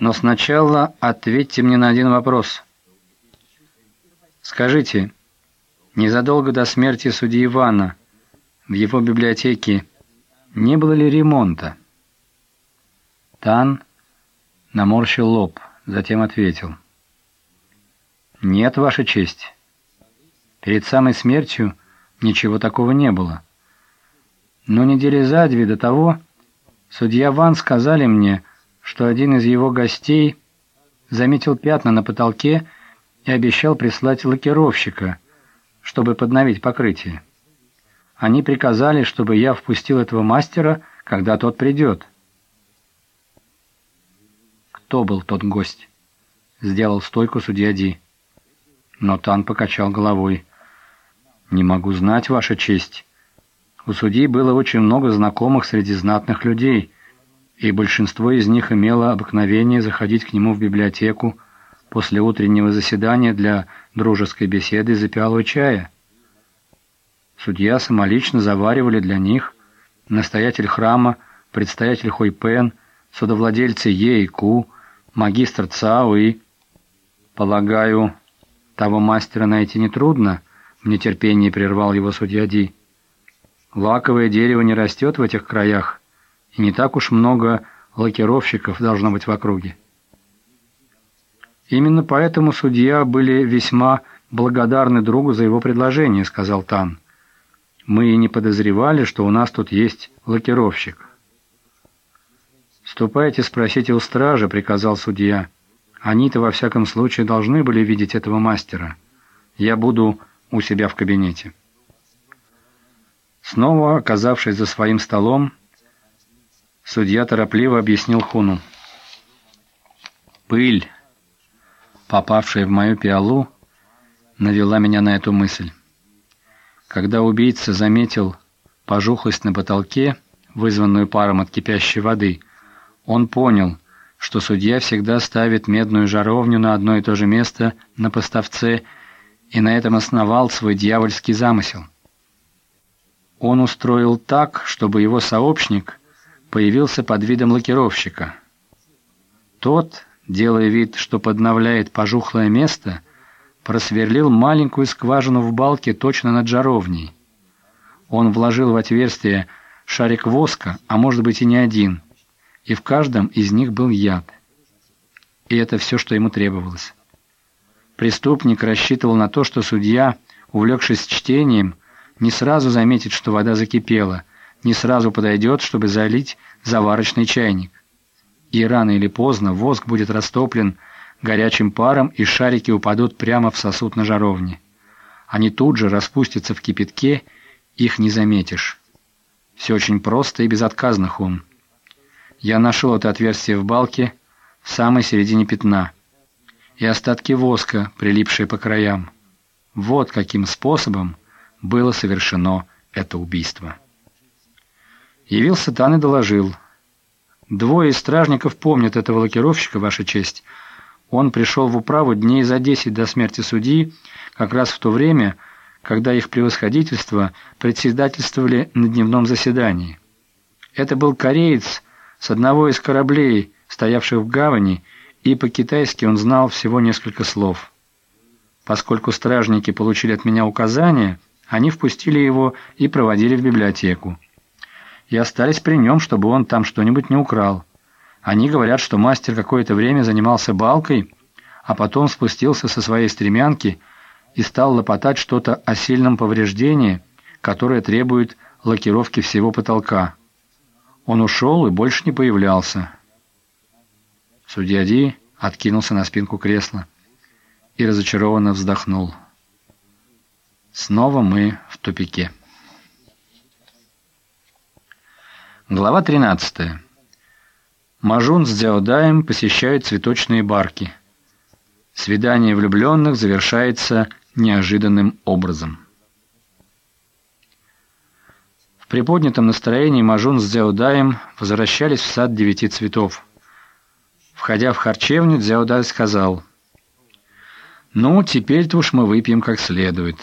Но сначала ответьте мне на один вопрос. Скажите, незадолго до смерти судьи Ивана в его библиотеке не было ли ремонта? Тан наморщил лоб, затем ответил. «Нет, Ваша честь. Перед самой смертью ничего такого не было. Но недели за две до того судья Ван сказали мне, что один из его гостей заметил пятна на потолке и обещал прислать лакировщика, чтобы подновить покрытие. Они приказали, чтобы я впустил этого мастера, когда тот придет. Кто был тот гость? Сделал стойку судья Ди. Но Тан покачал головой. «Не могу знать, Ваша честь. У судьи было очень много знакомых среди знатных людей, и большинство из них имело обыкновение заходить к нему в библиотеку после утреннего заседания для дружеской беседы за пиалой чая. Судья самолично заваривали для них настоятель храма, предстоятель Хойпен, судовладельцы Е и Ку, магистр Цао и... Полагаю, того мастера найти нетрудно, в нетерпении прервал его судья Ди. Лаковое дерево не растет в этих краях, не так уж много лакировщиков должно быть в округе. Именно поэтому судья были весьма благодарны другу за его предложение, сказал Тан. Мы и не подозревали, что у нас тут есть лакировщик. «Ступайте, спросите у стражи», — приказал судья. «Они-то во всяком случае должны были видеть этого мастера. Я буду у себя в кабинете». Снова оказавшись за своим столом, судья торопливо объяснил Хуну. «Пыль, попавшая в мою пиалу, навела меня на эту мысль. Когда убийца заметил пожухлость на потолке, вызванную паром от кипящей воды, он понял, что судья всегда ставит медную жаровню на одно и то же место на поставце и на этом основал свой дьявольский замысел. Он устроил так, чтобы его сообщник появился под видом лакировщика. Тот, делая вид, что подновляет пожухлое место, просверлил маленькую скважину в балке точно над жаровней. Он вложил в отверстие шарик воска, а может быть и не один, и в каждом из них был яд. И это все, что ему требовалось. Преступник рассчитывал на то, что судья, увлекшись чтением, не сразу заметит, что вода закипела, не сразу подойдет, чтобы залить заварочный чайник. И рано или поздно воск будет растоплен горячим паром, и шарики упадут прямо в сосуд на жаровне. Они тут же распустятся в кипятке, их не заметишь. Все очень просто и безотказно, Хун. Я нашел это отверстие в балке в самой середине пятна и остатки воска, прилипшие по краям. Вот каким способом было совершено это убийство. Явился Тан и доложил. «Двое из стражников помнят этого лакировщика, Ваша честь. Он пришел в управу дней за десять до смерти судьи, как раз в то время, когда их превосходительство председательствовали на дневном заседании. Это был кореец с одного из кораблей, стоявших в гавани, и по-китайски он знал всего несколько слов. Поскольку стражники получили от меня указания, они впустили его и проводили в библиотеку. И остались при нем, чтобы он там что-нибудь не украл. Они говорят, что мастер какое-то время занимался балкой, а потом спустился со своей стремянки и стал лопотать что-то о сильном повреждении, которое требует лакировки всего потолка. Он ушел и больше не появлялся. Судья Ди откинулся на спинку кресла и разочарованно вздохнул. Снова мы в тупике. Глава 13. Мажун с Дзяодаем посещают цветочные барки. Свидание влюбленных завершается неожиданным образом. В приподнятом настроении Мажун с Дзяодаем возвращались в сад девяти цветов. Входя в харчевню, Дзяодай сказал, «Ну, теперь-то уж мы выпьем как следует».